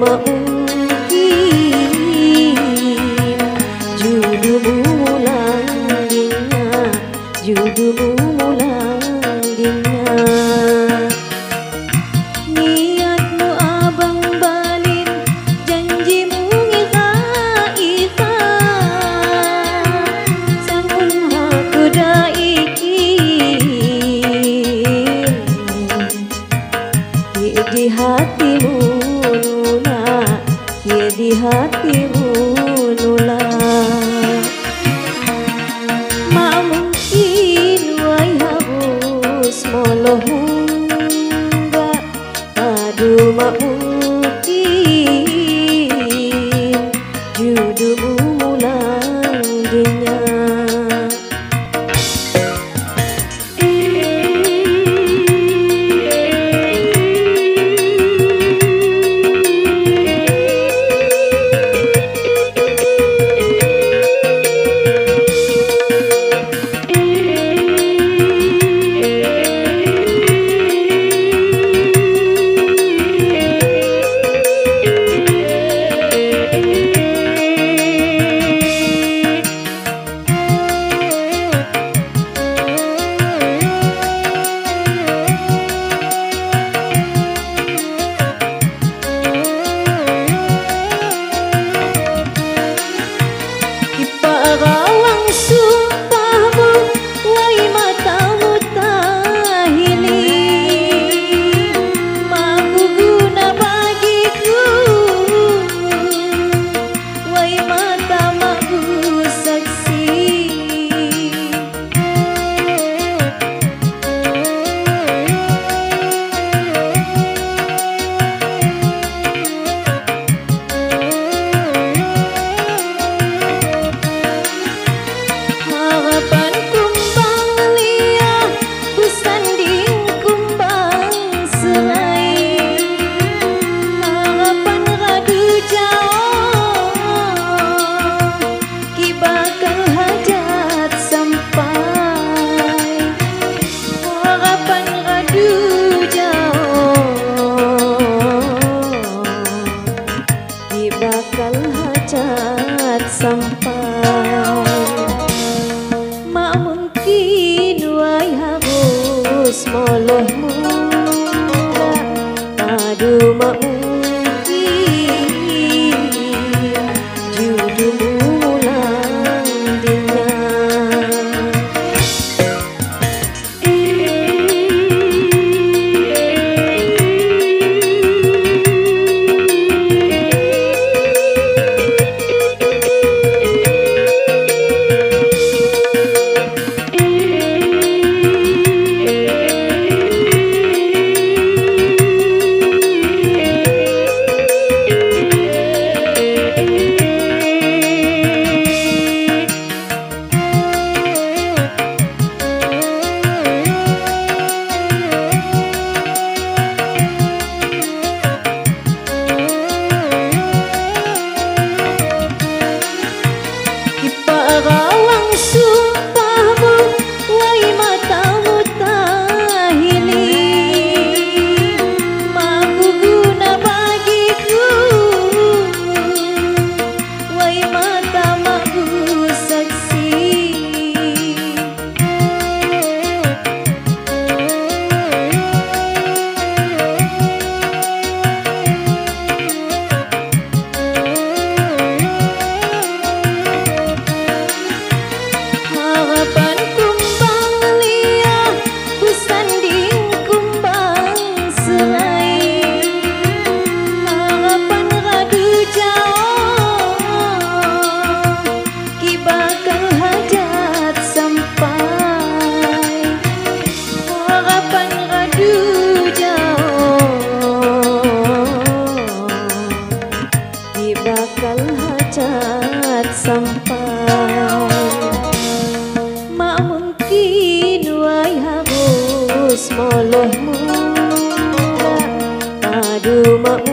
mộng kim Judu bulan dina Judu bulan dina Niatmu abang balin Janjimu ngika-ika Sangkung aku daikin Di, di hatimu हाथी हूँ some Terus malah mula Aduh makmu